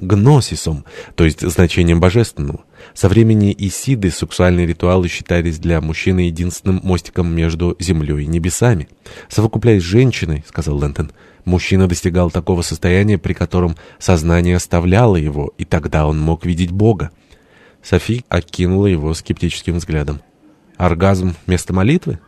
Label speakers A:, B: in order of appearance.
A: гносисом, то есть значением божественного. Со времени Исиды сексуальные ритуалы считались для мужчины единственным мостиком между землей и небесами. «Совокупляясь с женщиной», — сказал Лэнтон, — мужчина достигал такого состояния, при котором сознание оставляло его, и тогда он мог видеть Бога. Софи окинула его скептическим взглядом. «Оргазм вместо молитвы?»